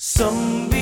Some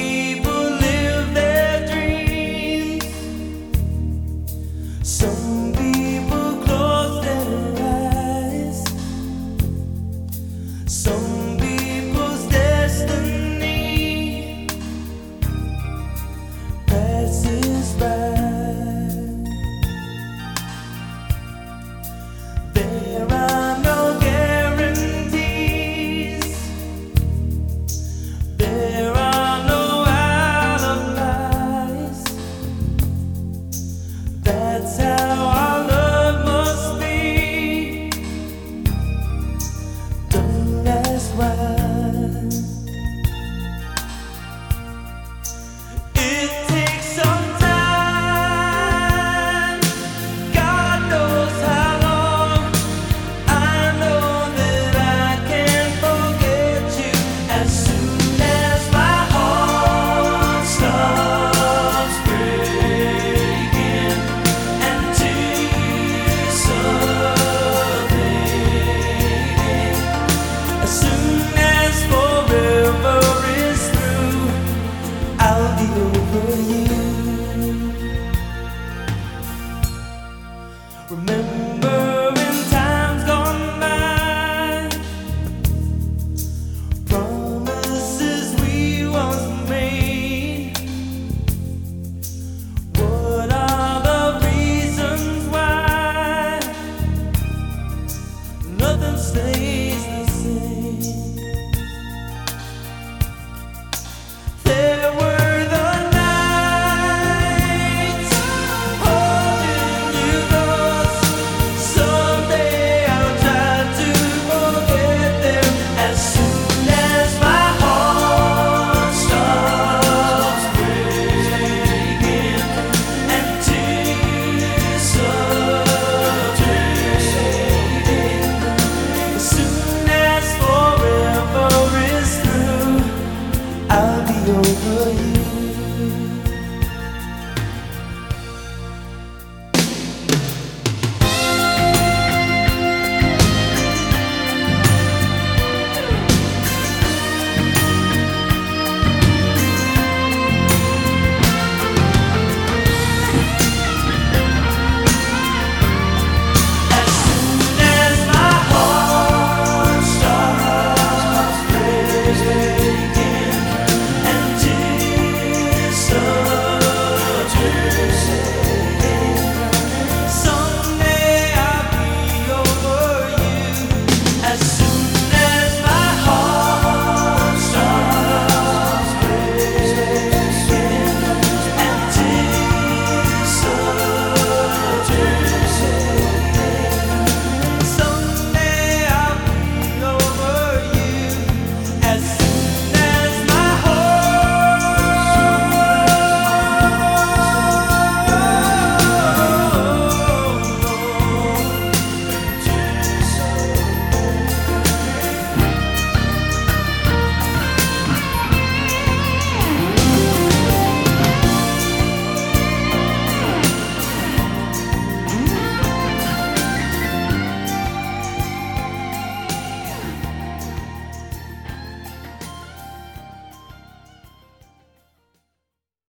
nothing stays. for you.